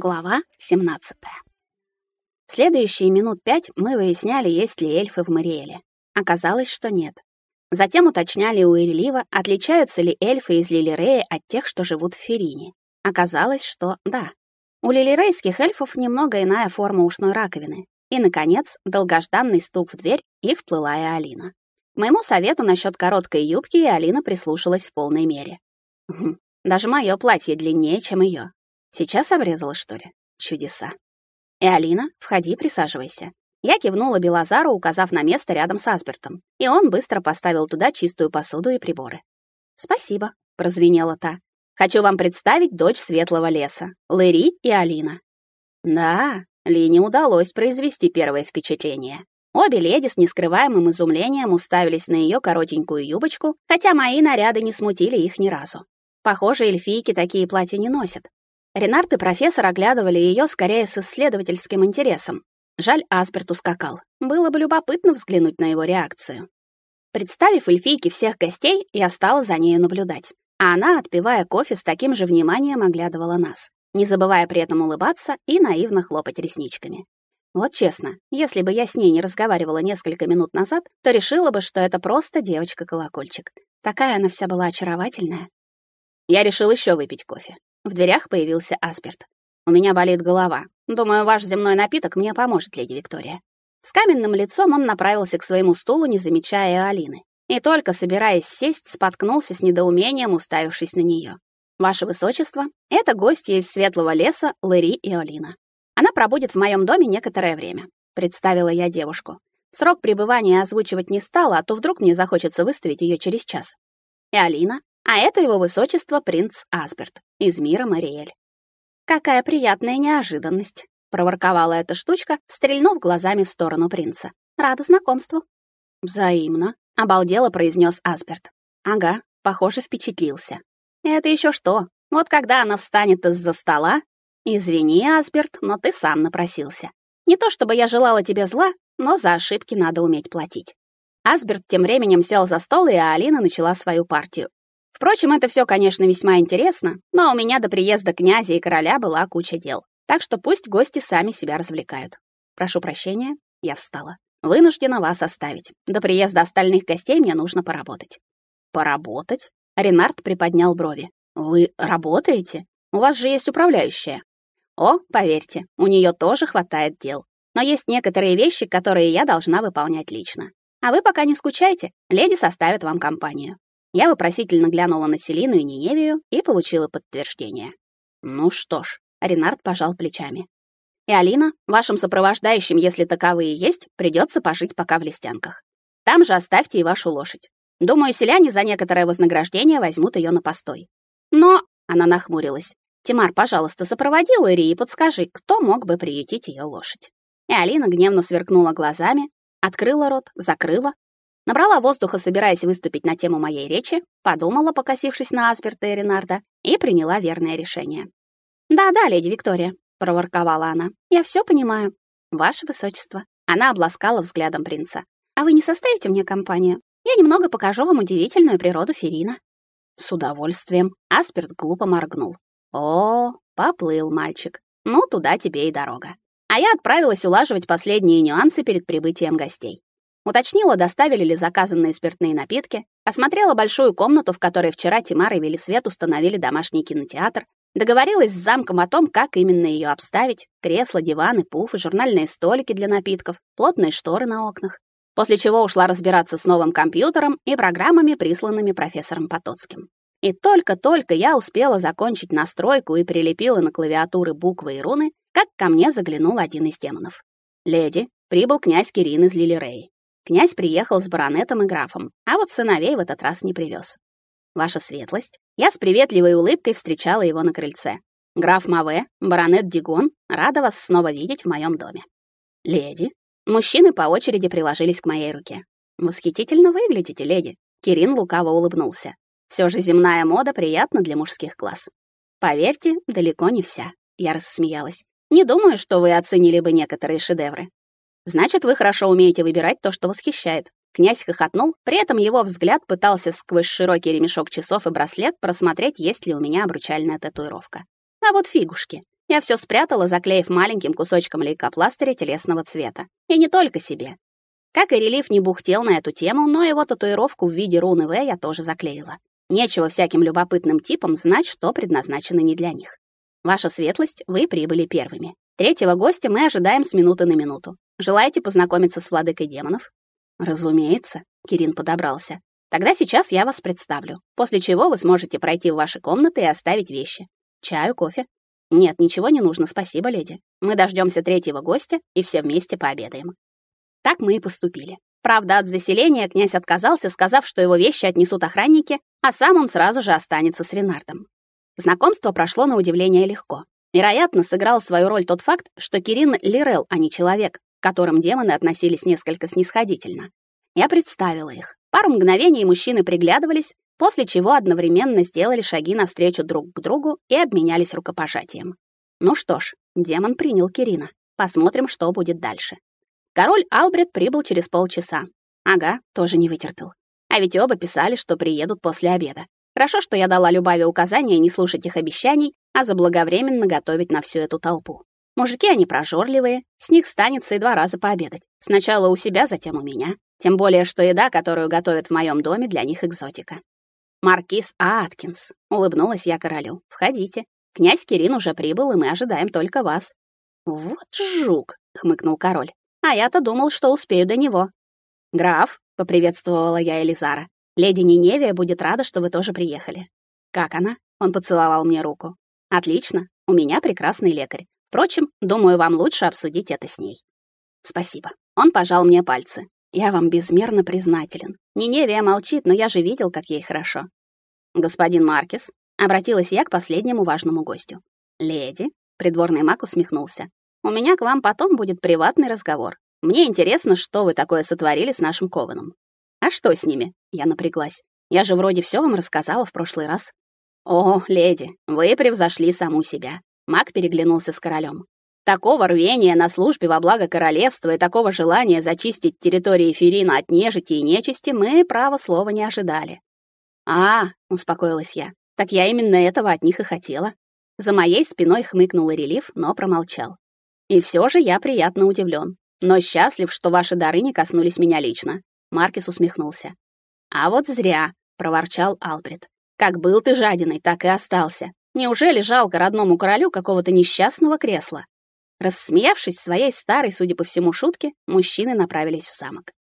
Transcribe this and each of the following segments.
Глава 17. Следующие минут пять мы выясняли, есть ли эльфы в Мариэле. Оказалось, что нет. Затем уточняли у Ирлива, отличаются ли эльфы из Лилирея от тех, что живут в Ферине. Оказалось, что да. У лилирейских эльфов немного иная форма ушной раковины. И, наконец, долгожданный стук в дверь, и вплыла и Алина. К моему совету насчет короткой юбки и Алина прислушалась в полной мере. Хм, даже мое платье длиннее, чем ее. Сейчас обрезала, что ли? Чудеса. И Алина, входи, присаживайся. Я кивнула Белозару, указав на место рядом с Асбертом, и он быстро поставил туда чистую посуду и приборы. «Спасибо», — прозвенела та. «Хочу вам представить дочь Светлого леса, Лэри и Алина». Да, Лине удалось произвести первое впечатление. Обе леди с нескрываемым изумлением уставились на ее коротенькую юбочку, хотя мои наряды не смутили их ни разу. Похоже, эльфийки такие платья не носят. Ренард и профессор оглядывали ее скорее с исследовательским интересом. Жаль, Асперт ускакал. Было бы любопытно взглянуть на его реакцию. Представив эльфийке всех гостей, я стала за нею наблюдать. А она, отпивая кофе, с таким же вниманием оглядывала нас, не забывая при этом улыбаться и наивно хлопать ресничками. Вот честно, если бы я с ней не разговаривала несколько минут назад, то решила бы, что это просто девочка-колокольчик. Такая она вся была очаровательная. Я решил еще выпить кофе. В дверях появился Асперт. «У меня болит голова. Думаю, ваш земной напиток мне поможет, леди Виктория». С каменным лицом он направился к своему стулу, не замечая Алины. И только собираясь сесть, споткнулся с недоумением, уставившись на нее. «Ваше высочество, это гостья из Светлого леса Лэри и Алина. Она пробудет в моем доме некоторое время», — представила я девушку. Срок пребывания озвучивать не стала, а то вдруг мне захочется выставить ее через час. И Алина, а это его высочество принц Асберт из мира Мариэль. Какая приятная неожиданность, проворковала эта штучка, стрельнув глазами в сторону принца. Рада знакомству. Взаимно, обалдело произнес Асберт. Ага, похоже, впечатлился. Это еще что? Вот когда она встанет из-за стола, извини, Асберт, но ты сам напросился. Не то чтобы я желала тебе зла, но за ошибки надо уметь платить. Асберт тем временем сел за стол, и Алина начала свою партию. Впрочем, это все, конечно, весьма интересно, но у меня до приезда князя и короля была куча дел. Так что пусть гости сами себя развлекают. Прошу прощения, я встала. Вынуждена вас оставить. До приезда остальных гостей мне нужно поработать. Поработать? Ренард приподнял брови. Вы работаете? У вас же есть управляющая. О, поверьте, у нее тоже хватает дел. Но есть некоторые вещи, которые я должна выполнять лично. А вы пока не скучайте, леди составят вам компанию. Я вопросительно глянула на Селину и Ниневию и получила подтверждение. Ну что ж, Ренард пожал плечами. И Алина, вашим сопровождающим, если таковые есть, придется пожить пока в листянках. Там же оставьте и вашу лошадь. Думаю, селяне за некоторое вознаграждение возьмут ее на постой. Но, она нахмурилась. Тимар, пожалуйста, сопроводи Лэри и подскажи, кто мог бы приютить ее лошадь. И Алина гневно сверкнула глазами, открыла рот, закрыла, Набрала воздуха, собираясь выступить на тему моей речи, подумала, покосившись на Асперта и Ренарда, и приняла верное решение. «Да-да, леди Виктория», — проворковала она, — «я все понимаю. Ваше высочество». Она обласкала взглядом принца. «А вы не составите мне компанию? Я немного покажу вам удивительную природу Ферина». «С удовольствием». Асперт глупо моргнул. «О, поплыл мальчик. Ну, туда тебе и дорога». А я отправилась улаживать последние нюансы перед прибытием гостей. Уточнила, доставили ли заказанные спиртные напитки, осмотрела большую комнату, в которой вчера Тимар и Велисвет установили домашний кинотеатр, договорилась с замком о том, как именно ее обставить, кресла, диваны, пуфы, журнальные столики для напитков, плотные шторы на окнах. После чего ушла разбираться с новым компьютером и программами, присланными профессором Потоцким. И только-только я успела закончить настройку и прилепила на клавиатуры буквы и руны, как ко мне заглянул один из демонов. «Леди, прибыл князь Кирин из Лилирей. Князь приехал с баронетом и графом, а вот сыновей в этот раз не привез. Ваша светлость, я с приветливой улыбкой встречала его на крыльце. Граф Маве, баронет Дигон, рада вас снова видеть в моем доме. Леди, мужчины по очереди приложились к моей руке. Восхитительно выглядите, леди. Кирин лукаво улыбнулся. Все же земная мода приятна для мужских глаз. Поверьте, далеко не вся. Я рассмеялась. Не думаю, что вы оценили бы некоторые шедевры. Значит, вы хорошо умеете выбирать то, что восхищает. Князь хохотнул, при этом его взгляд пытался сквозь широкий ремешок часов и браслет просмотреть, есть ли у меня обручальная татуировка. А вот фигушки. Я все спрятала, заклеив маленьким кусочком лейкопластыря телесного цвета. И не только себе. Как и релиф не бухтел на эту тему, но его татуировку в виде руны В я тоже заклеила. Нечего всяким любопытным типам знать, что предназначено не для них. Ваша светлость, вы прибыли первыми. Третьего гостя мы ожидаем с минуты на минуту. Желаете познакомиться с владыкой демонов? Разумеется, Кирин подобрался. Тогда сейчас я вас представлю, после чего вы сможете пройти в ваши комнаты и оставить вещи. Чаю, кофе? Нет, ничего не нужно, спасибо, леди. Мы дождемся третьего гостя и все вместе пообедаем. Так мы и поступили. Правда, от заселения князь отказался, сказав, что его вещи отнесут охранники, а сам он сразу же останется с Ренардом. Знакомство прошло на удивление легко. Вероятно, сыграл свою роль тот факт, что Кирин — Лирел, а не человек, к которым демоны относились несколько снисходительно. Я представила их. Пару мгновений мужчины приглядывались, после чего одновременно сделали шаги навстречу друг к другу и обменялись рукопожатием. Ну что ж, демон принял Кирина. Посмотрим, что будет дальше. Король Албрет прибыл через полчаса. Ага, тоже не вытерпел. А ведь оба писали, что приедут после обеда. Хорошо, что я дала Любави указание не слушать их обещаний, а заблаговременно готовить на всю эту толпу. Мужики они прожорливые, с них станется и два раза пообедать. Сначала у себя, затем у меня. Тем более, что еда, которую готовят в моем доме, для них экзотика. «Маркиз Аткинс», — улыбнулась я королю. «Входите. Князь Кирин уже прибыл, и мы ожидаем только вас». «Вот жук», — хмыкнул король. «А я-то думал, что успею до него». «Граф», — поприветствовала я Элизара, «леди Ниневия будет рада, что вы тоже приехали». «Как она?» — он поцеловал мне руку. «Отлично. У меня прекрасный лекарь. Впрочем, думаю, вам лучше обсудить это с ней». «Спасибо». Он пожал мне пальцы. Я вам безмерно признателен. Ниневия молчит, но я же видел, как ей хорошо. Господин Маркис, обратилась я к последнему важному гостю. Леди, придворный маг усмехнулся. У меня к вам потом будет приватный разговор. Мне интересно, что вы такое сотворили с нашим Кованом. А что с ними? Я напряглась. Я же вроде все вам рассказала в прошлый раз. О, леди, вы превзошли саму себя. Маг переглянулся с королем. Такого рвения на службе во благо королевства и такого желания зачистить территории Ферина от нежити и нечисти мы, право слова, не ожидали. «А, — успокоилась я, — так я именно этого от них и хотела». За моей спиной хмыкнул релиф, но промолчал. И все же я приятно удивлен, но счастлив, что ваши дары не коснулись меня лично. Маркис усмехнулся. «А вот зря», — проворчал Албрит. «Как был ты жадиной, так и остался. Неужели жалко родному королю какого-то несчастного кресла?» Рассмеявшись своей старой, судя по всему, шутке, мужчины направились в замок.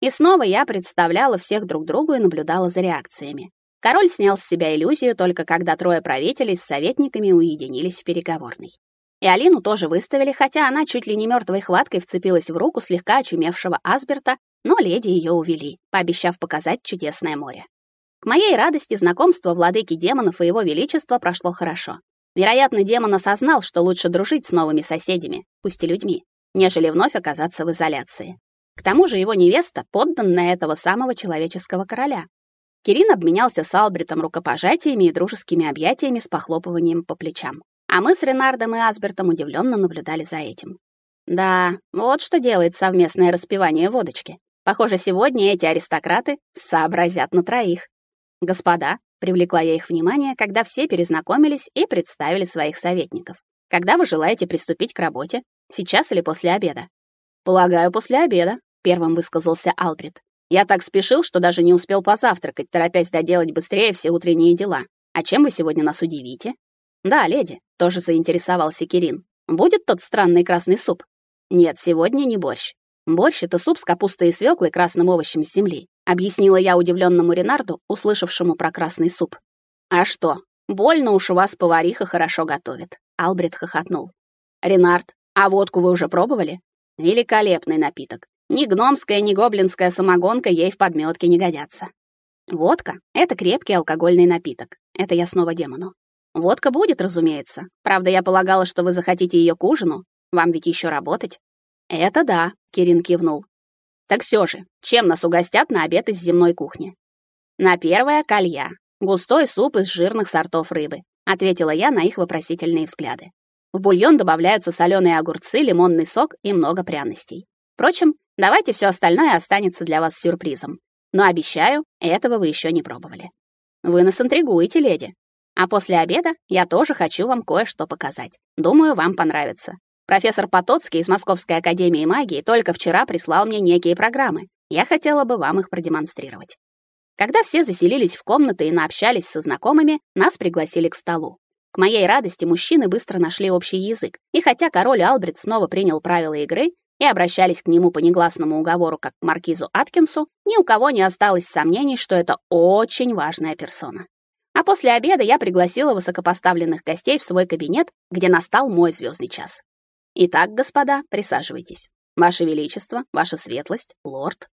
И снова я представляла всех друг другу и наблюдала за реакциями. Король снял с себя иллюзию только когда трое правителей с советниками уединились в переговорной. И Алину тоже выставили, хотя она чуть ли не мертвой хваткой вцепилась в руку слегка очумевшего Асберта, но леди ее увели, пообещав показать чудесное море. К моей радости знакомство владыки демонов и его величества прошло хорошо. Вероятно, демон осознал, что лучше дружить с новыми соседями, пусть и людьми, нежели вновь оказаться в изоляции. К тому же его невеста — подданная этого самого человеческого короля. Кирин обменялся с Албритом рукопожатиями и дружескими объятиями с похлопыванием по плечам. А мы с Ренардом и Асбертом удивленно наблюдали за этим. Да, вот что делает совместное распивание водочки. Похоже, сегодня эти аристократы сообразят на троих. Господа, Привлекла я их внимание, когда все перезнакомились и представили своих советников. Когда вы желаете приступить к работе? Сейчас или после обеда? Полагаю, после обеда, первым высказался Албрит. Я так спешил, что даже не успел позавтракать, торопясь доделать быстрее все утренние дела. А чем вы сегодня нас удивите? Да, леди, тоже заинтересовался Кирин. Будет тот странный красный суп? Нет, сегодня не борщ. Борщ — это суп с капустой и свеклой, красным овощем с земли объяснила я удивленному Ренарду, услышавшему про красный суп. А что? Больно уж у вас повариха хорошо готовит, Албрит хохотнул. Ренард, а водку вы уже пробовали? Великолепный напиток. Ни гномская, ни гоблинская самогонка ей в подметке не годятся. Водка — это крепкий алкогольный напиток. Это я снова демону. Водка будет, разумеется. Правда, я полагала, что вы захотите ее к ужину. Вам ведь еще работать. Это да, Кирин кивнул. Так все же, чем нас угостят на обед из земной кухни? На первое — колья. Густой суп из жирных сортов рыбы, ответила я на их вопросительные взгляды. В бульон добавляются соленые огурцы, лимонный сок и много пряностей. Впрочем, давайте все остальное останется для вас сюрпризом. Но обещаю, этого вы еще не пробовали. Вы нас интригуете, леди. А после обеда я тоже хочу вам кое-что показать. Думаю, вам понравится. Профессор Потоцкий из Московской академии магии только вчера прислал мне некие программы. Я хотела бы вам их продемонстрировать. Когда все заселились в комнаты и наобщались со знакомыми, нас пригласили к столу. К моей радости мужчины быстро нашли общий язык, и хотя король Албрит снова принял правила игры и обращались к нему по негласному уговору как к маркизу Аткинсу, ни у кого не осталось сомнений, что это очень важная персона. А после обеда я пригласила высокопоставленных гостей в свой кабинет, где настал мой звездный час. Итак, господа, присаживайтесь. Ваше величество, ваша светлость, лорд.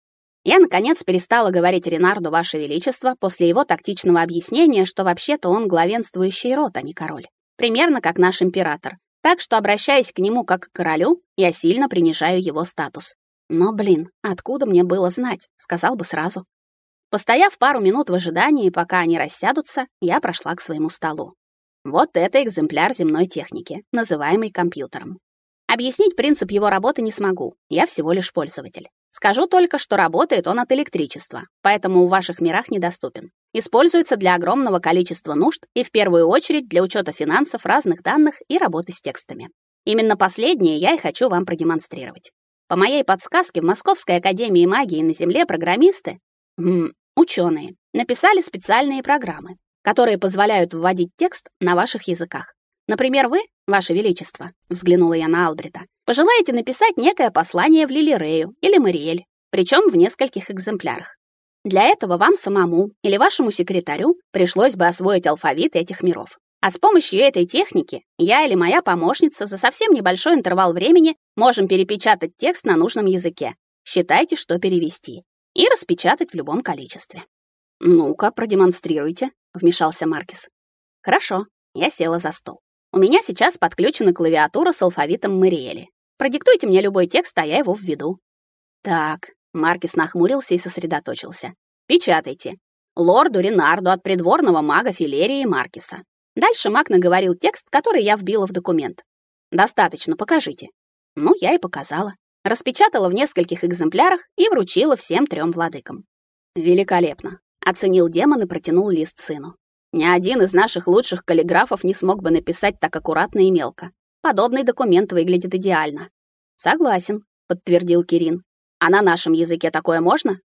Я наконец перестала говорить Ренарду ваше величество после его тактичного объяснения, что вообще-то он главенствующий род, а не король. Примерно как наш император. Так что, обращаясь к нему как к королю, я сильно принижаю его статус. Но, блин, откуда мне было знать? Сказал бы сразу. Постояв пару минут в ожидании, пока они рассядутся, я прошла к своему столу. Вот это экземпляр земной техники, называемый компьютером. Объяснить принцип его работы не смогу, я всего лишь пользователь. Скажу только, что работает он от электричества, поэтому в ваших мирах недоступен. Используется для огромного количества нужд и в первую очередь для учета финансов, разных данных и работы с текстами. Именно последнее я и хочу вам продемонстрировать. По моей подсказке в Московской академии магии на Земле программисты, Ученые написали специальные программы, которые позволяют вводить текст на ваших языках. Например, вы, ваше величество, взглянула я на Албрита. Пожелаете написать некое послание в Лилирею или Мариэль, причем в нескольких экземплярах. Для этого вам самому или вашему секретарю пришлось бы освоить алфавит этих миров. А с помощью этой техники я или моя помощница за совсем небольшой интервал времени можем перепечатать текст на нужном языке. Считайте, что перевести и распечатать в любом количестве. «Ну-ка, продемонстрируйте», — вмешался Маркис. «Хорошо». Я села за стол. «У меня сейчас подключена клавиатура с алфавитом Мариэли. Продиктуйте мне любой текст, а я его введу». «Так», — Маркис нахмурился и сосредоточился. «Печатайте. Лорду Ренарду от придворного мага Филерии Маркиса». Дальше маг наговорил текст, который я вбила в документ. «Достаточно, покажите». Ну, я и показала распечатала в нескольких экземплярах и вручила всем трем владыкам. Великолепно, оценил демон и протянул лист сыну. Ни один из наших лучших каллиграфов не смог бы написать так аккуратно и мелко. Подобный документ выглядит идеально. Согласен, подтвердил Кирин. А на нашем языке такое можно?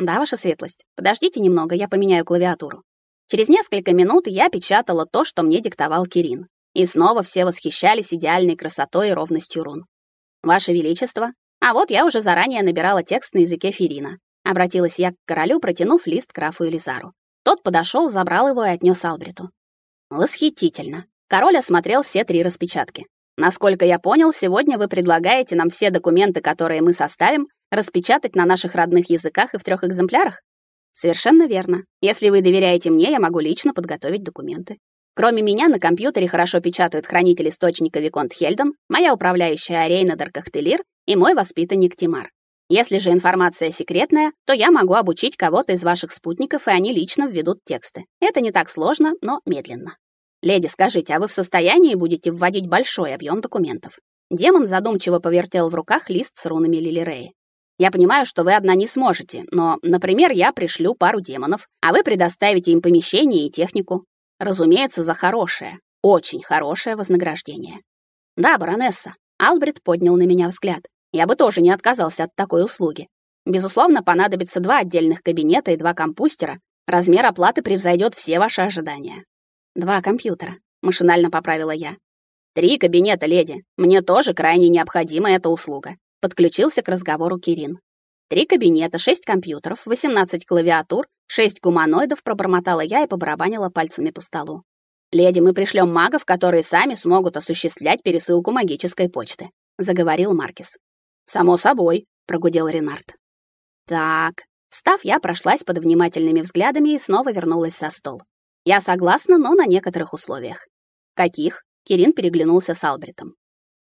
Да, ваша светлость. Подождите немного, я поменяю клавиатуру. Через несколько минут я печатала то, что мне диктовал Кирин. И снова все восхищались идеальной красотой и ровностью рун. Ваше величество, а вот я уже заранее набирала текст на языке Ферина. Обратилась я к королю, протянув лист графу Элизару. Тот подошел, забрал его и отнес Албриту. Восхитительно. Король осмотрел все три распечатки. Насколько я понял, сегодня вы предлагаете нам все документы, которые мы составим, распечатать на наших родных языках и в трех экземплярах? Совершенно верно. Если вы доверяете мне, я могу лично подготовить документы. Кроме меня на компьютере хорошо печатают хранитель источника Виконт Хельден, моя управляющая Арейна Даркахтелир и мой воспитанник Тимар. Если же информация секретная, то я могу обучить кого-то из ваших спутников, и они лично введут тексты. Это не так сложно, но медленно. Леди, скажите, а вы в состоянии будете вводить большой объем документов? Демон задумчиво повертел в руках лист с рунами Лилиреи. Я понимаю, что вы одна не сможете, но, например, я пришлю пару демонов, а вы предоставите им помещение и технику. Разумеется, за хорошее, очень хорошее вознаграждение. Да, баронесса, Албрит поднял на меня взгляд. Я бы тоже не отказался от такой услуги. Безусловно, понадобится два отдельных кабинета и два компьютера. Размер оплаты превзойдет все ваши ожидания. Два компьютера, машинально поправила я. Три кабинета, леди. Мне тоже крайне необходима эта услуга. Подключился к разговору Кирин. Три кабинета, шесть компьютеров, 18 клавиатур, шесть гуманоидов, пробормотала я и побарабанила пальцами по столу. Леди, мы пришлем магов, которые сами смогут осуществлять пересылку магической почты, заговорил Маркис. Само собой, прогудел Ренард. Так, Став, я прошлась под внимательными взглядами и снова вернулась за стол. Я согласна, но на некоторых условиях. Каких? Кирин переглянулся с Албритом.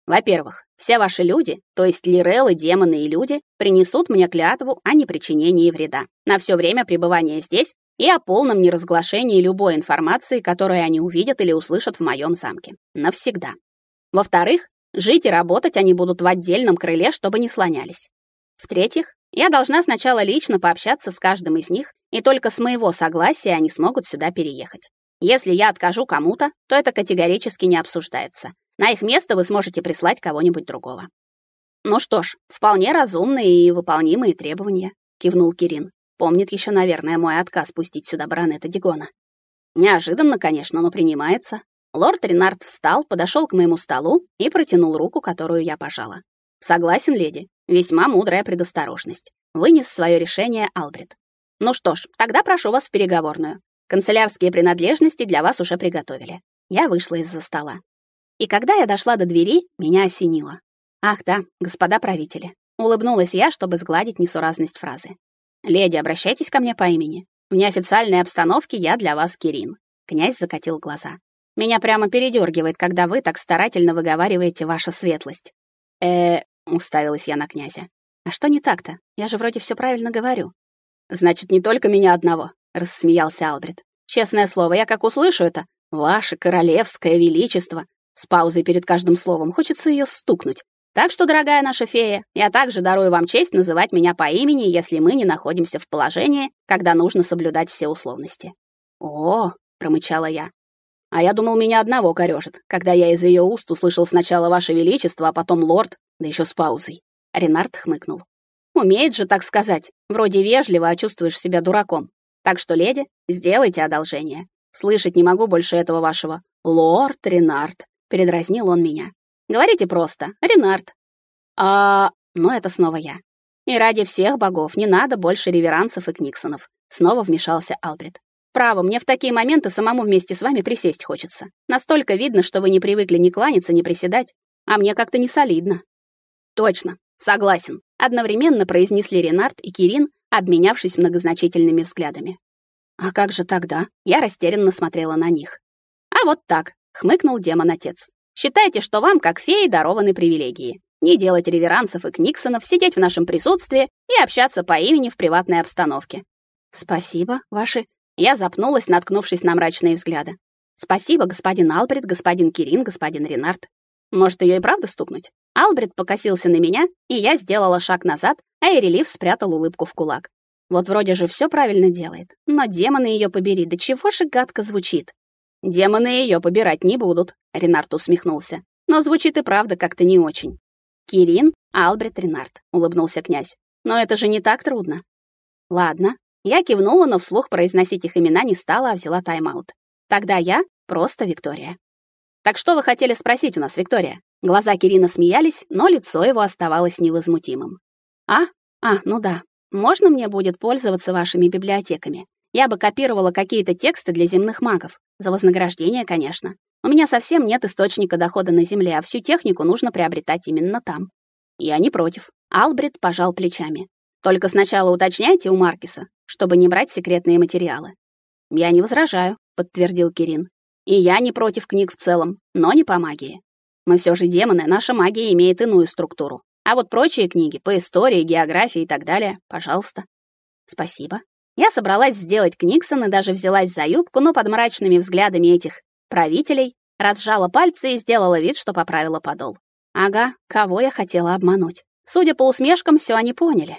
Во-первых, все ваши люди, то есть лирелы, демоны и люди, принесут мне клятву о непричинении вреда на все время пребывания здесь и о полном неразглашении любой информации, которую они увидят или услышат в моем замке. Навсегда. Во-вторых, жить и работать они будут в отдельном крыле, чтобы не слонялись. В-третьих, я должна сначала лично пообщаться с каждым из них, и только с моего согласия они смогут сюда переехать. Если я откажу кому-то, то это категорически не обсуждается. На их место вы сможете прислать кого-нибудь другого. Ну что ж, вполне разумные и выполнимые требования, кивнул Кирин. Помнит еще, наверное, мой отказ пустить сюда баронета Дигона. Неожиданно, конечно, но принимается. Лорд Ренард встал, подошел к моему столу и протянул руку, которую я пожала. Согласен, леди. Весьма мудрая предосторожность. Вынес свое решение Албрит. Ну что ж, тогда прошу вас в переговорную. Канцелярские принадлежности для вас уже приготовили. Я вышла из-за стола. И когда я дошла до двери, меня осенило. Ах да, господа правители. Улыбнулась я, чтобы сгладить несуразность фразы. Леди, обращайтесь ко мне по имени. В неофициальной обстановке я для вас Кирин. Князь закатил глаза. Меня прямо передергивает, когда вы так старательно выговариваете ваша светлость. Э, уставилась я на князя. А что не так-то? Я же вроде все правильно говорю. Значит, не только меня одного, рассмеялся Албрит. Честное слово, я как услышу это, ваше королевское величество, с паузой перед каждым словом, хочется ее стукнуть. Так что, дорогая наша фея, я также дарую вам честь называть меня по имени, если мы не находимся в положении, когда нужно соблюдать все условности. О, промычала я. А я думал, меня одного корёжит, когда я из ее уст услышал сначала ваше величество, а потом лорд, да еще с паузой. Ренард хмыкнул. Умеет же так сказать. Вроде вежливо, а чувствуешь себя дураком. Так что, леди, сделайте одолжение. Слышать не могу больше этого вашего. Лорд Ренард. Передразнил он меня. Говорите просто. Ренард. А, ну это снова я. И ради всех богов не надо больше реверансов и книксонов. Снова вмешался Албрит. Право, мне в такие моменты самому вместе с вами присесть хочется. Настолько видно, что вы не привыкли ни кланяться, ни приседать, а мне как-то не солидно. Точно, согласен. Одновременно произнесли Ренард и Кирин, обменявшись многозначительными взглядами. А как же тогда? Я растерянно смотрела на них. А вот так, хмыкнул демон-отец. Считайте, что вам, как феи, дарованы привилегии. Не делать реверансов и книксонов, сидеть в нашем присутствии и общаться по имени в приватной обстановке. Спасибо, ваши я запнулась, наткнувшись на мрачные взгляды. «Спасибо, господин Албрит, господин Кирин, господин Ренард. Может, ее и правда стукнуть?» Албрит покосился на меня, и я сделала шаг назад, а Эрелив спрятал улыбку в кулак. Вот вроде же все правильно делает, но демоны ее побери, да чего же гадко звучит. Демоны ее побирать не будут, Ренард усмехнулся. Но звучит и правда как-то не очень. Кирин, Албрит, Ренард, улыбнулся князь. Но это же не так трудно. Ладно, я кивнула, но вслух произносить их имена не стала, а взяла тайм-аут. Тогда я просто Виктория. Так что вы хотели спросить у нас, Виктория? Глаза Кирина смеялись, но лицо его оставалось невозмутимым. А? А, ну да. Можно мне будет пользоваться вашими библиотеками? Я бы копировала какие-то тексты для земных магов. За вознаграждение, конечно. У меня совсем нет источника дохода на Земле, а всю технику нужно приобретать именно там. Я не против. Албрит пожал плечами. Только сначала уточняйте у Маркиса, чтобы не брать секретные материалы. Я не возражаю, подтвердил Кирин. И я не против книг в целом, но не по магии. Мы все же демоны, наша магия имеет иную структуру. А вот прочие книги по истории, географии и так далее, пожалуйста. Спасибо. Я собралась сделать Книксон и даже взялась за юбку, но под мрачными взглядами этих правителей разжала пальцы и сделала вид, что поправила подол. Ага, кого я хотела обмануть. Судя по усмешкам, все они поняли.